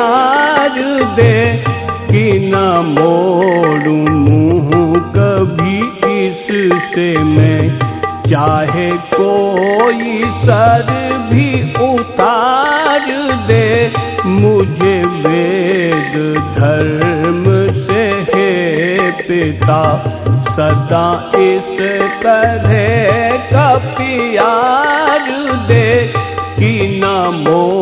प्यार दे कि न मोड़ू मुँह कभी इससे मैं। चाहे कोई सर भी उतार दे, मुझे वेद धर्म से है पिता। सदा इस तरह का प्यार दे कि न मोड़ू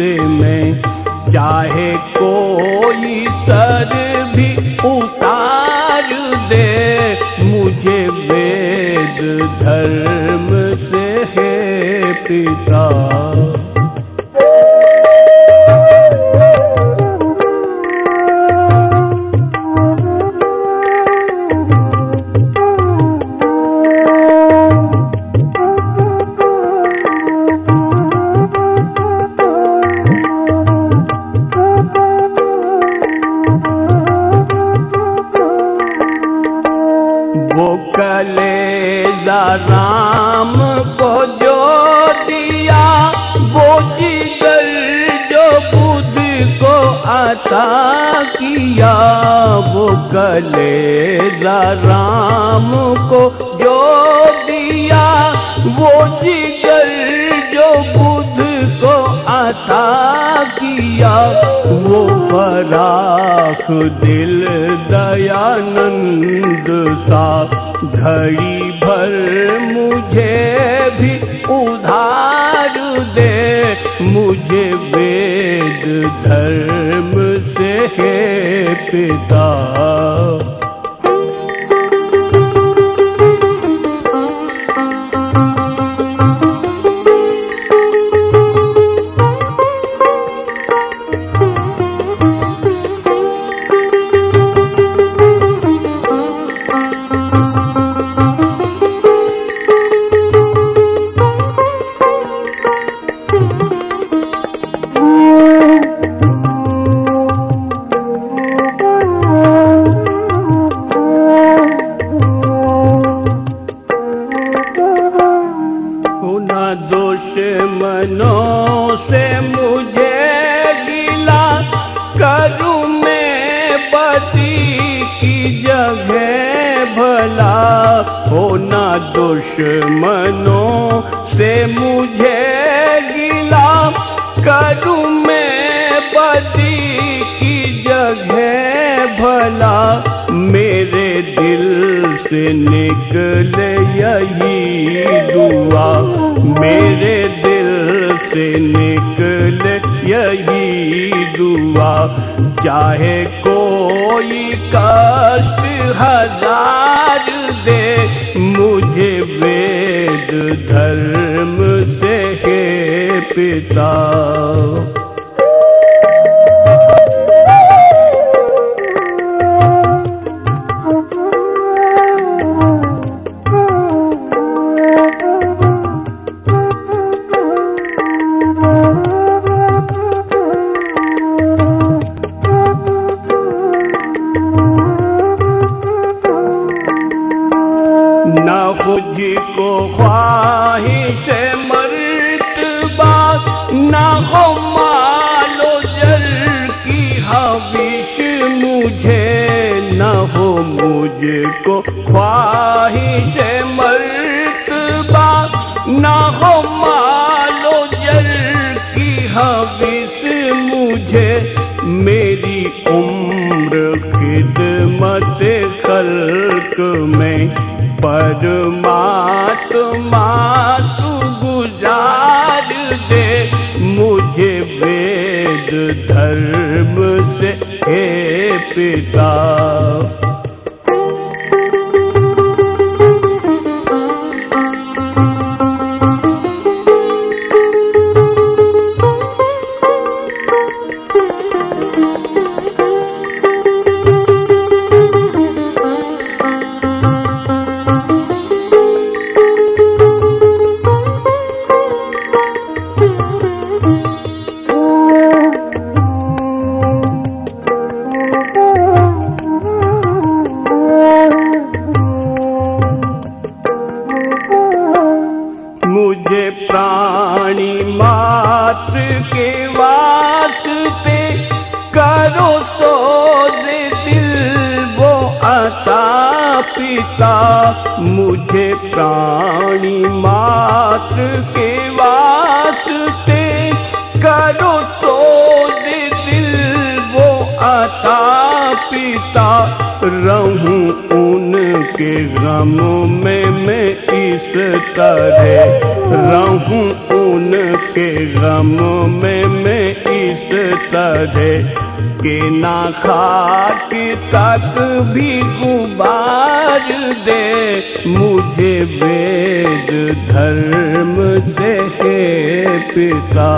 मैं चाहे कोई सर भी उतार दे मुझे वेद धर्म से है पिता। कलेजा राम को जो दिया, वो जिगर जो बुद्ध को आता किया, वो कलेजा राम को जो दिया, वो जिगर जो बुद्ध को आता किया, वो फराख दिल दयानंद सा घड़ी भर मुझे भी उधार दे। मुझे वेद धर्म से है पिता। करूँ मैं पति की जगह भला मेरे दिल से निकले यही दुआ। मेरे दिल से निकले यही दुआ। चाहे कोई कष्ट हज़ार दे, मुझे वेद धर्म पिता। ख्वाहिश मर्तबा ना हो मालो जल की हविश मुझे। मेरी उम्र खिदमत खल्क में, परमात्मा तू गुजार दे। मुझे वेद धर्म से हे पिता। आता पिता, मुझे प्राणी मात्र के वास्ते करो सोजे दिल वो आता पिता। रहूँ उनके गम में मैं इस तरह। रहूँ उनके गम मैं इस तरह के ना खाक तक भी गुबार दे। मुझे वेद धर्म से पिता।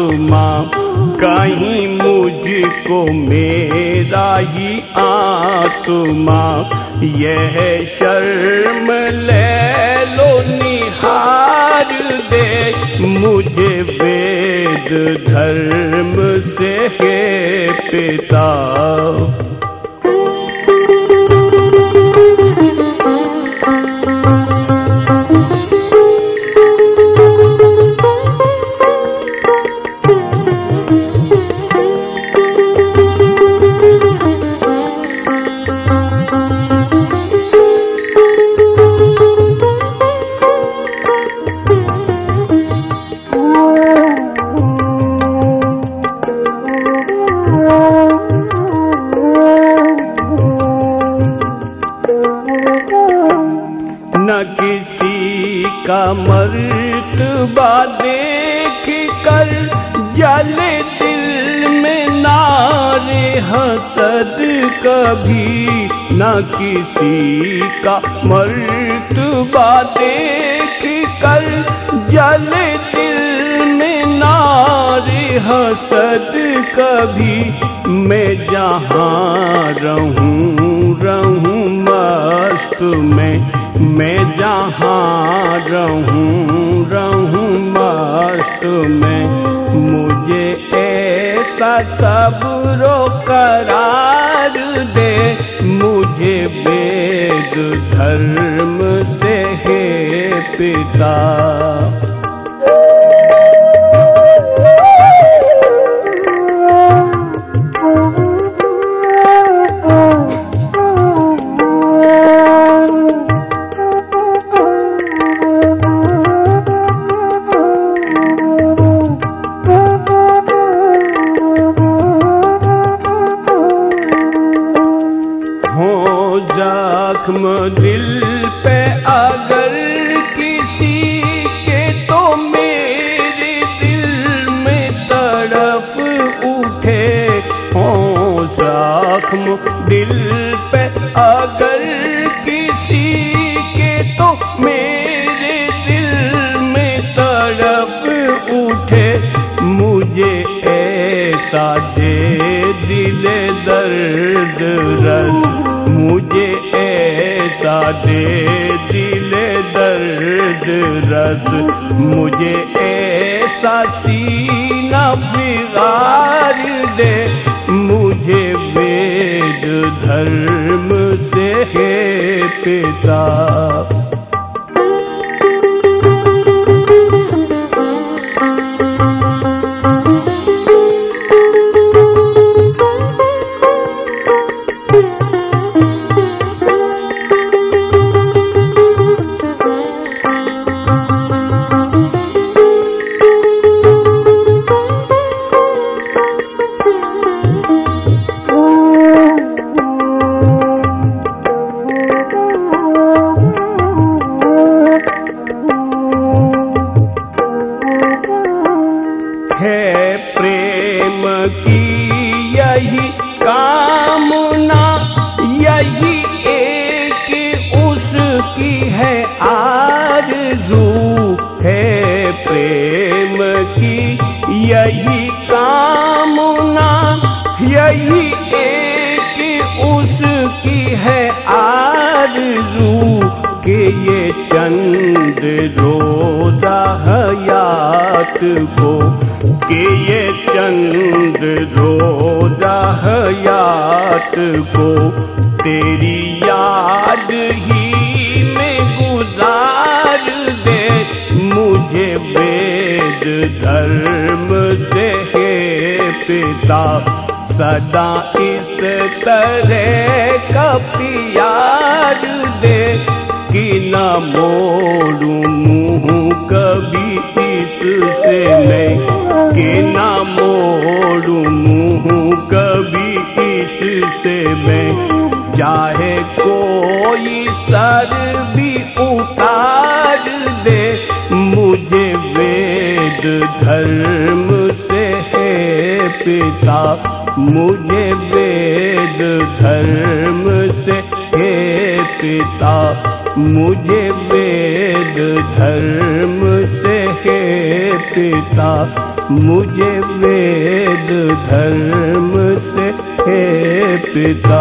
आत्मा कहीं मुझको मेरा ही आत्मा। यह शर्म ले लो, निहार दे। मुझे वेद धर्म से है पिता। किसी का मर्तबा देख कर जल दिल में नारी हसद कभी मैं जहाँ रहूँ रहूँ मस्त में, मैं जहाँ रहूँ रहूँ मस्त में। मुझे ऐसा सबरो करार दे वेद धर्म से हे पिता। दे दिल दर्द रस, मुझे ऐसा सीना फिगार दे। मुझे वेद धर्म से है पिता। हयात को के ये चंद रोजा हयात को तेरी याद ही में गुजार दे मुझे वेद धर्म से है पिता। सदा इस तरह का धर्म से है पिता, मुझे वेद धर्म से हे पिता, मुझे वेद धर्म से हे पिता, मुझे वेद धर्म से हे पिता।